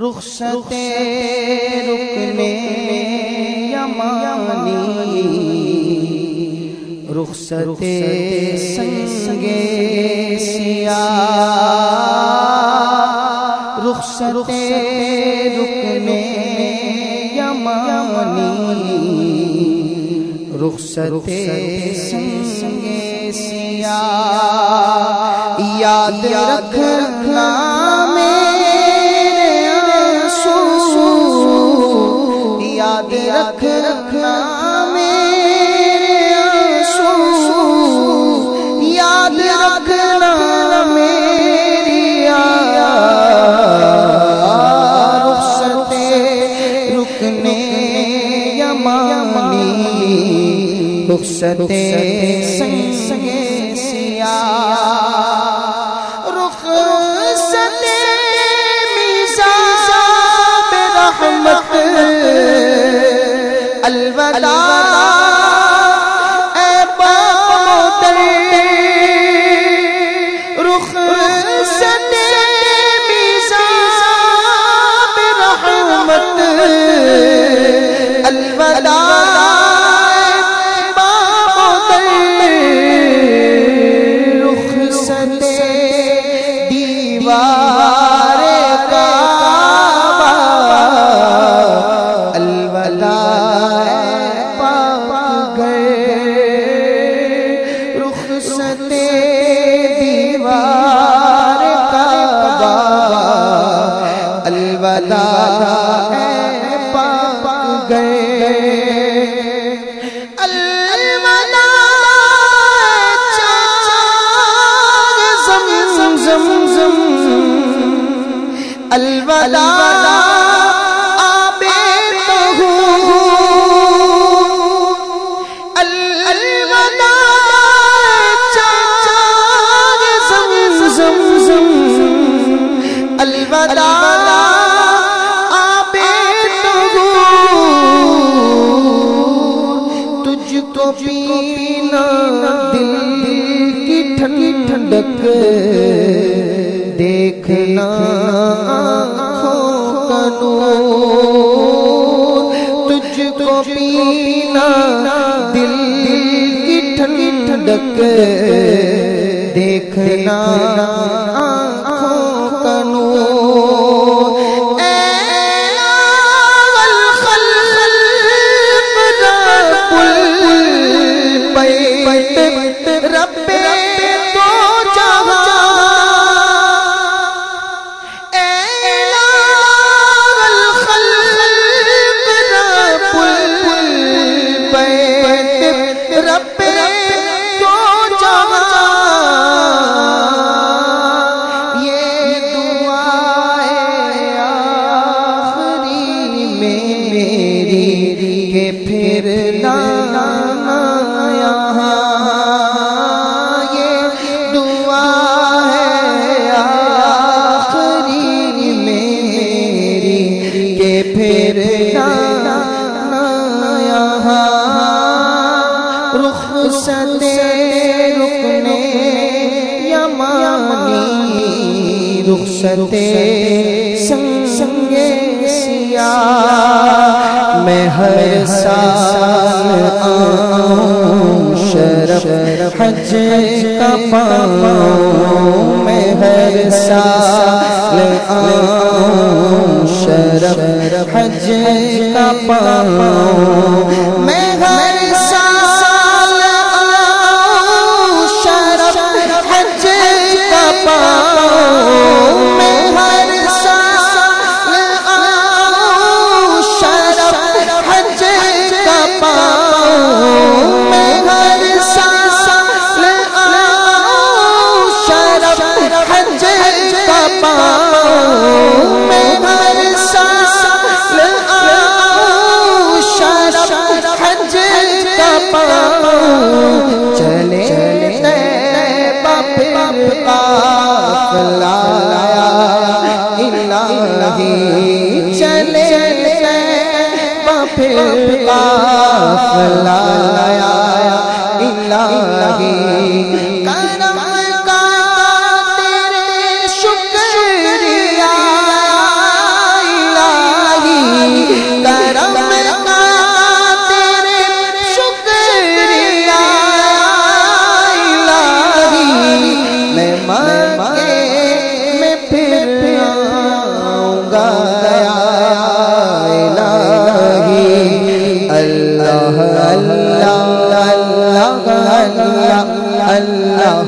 رخصت رکنے یمانی رخصت سنگ سیا رخصت رکنے یمانی رخصت سنگ سیا یاد رکھنا یاد رکھنا میرے آنسو، یاد رکھنا میری آیا رخصت رکنے یمانی رخصت سنگ سیا رخصت پاک گئے۔ رخصت دیوار کعبہ الوداع پاک گئے۔ الوداع دیکھنا تجھ کو پینا دل کی ٹھنڈک دیکھنا کے پھر نانا یہاں یہ دعا ہے، آخری میری کہ پھر نانا یہاں رخصت رکنے یمانی رخصت سنگ سنگ سیا میں ہر سال آؤں، شرف، حج کا پاؤں میں ہر سال آؤں، شرف، حج کا پاؤں قافلہ الہی چلے باپ قافلہ الہی الله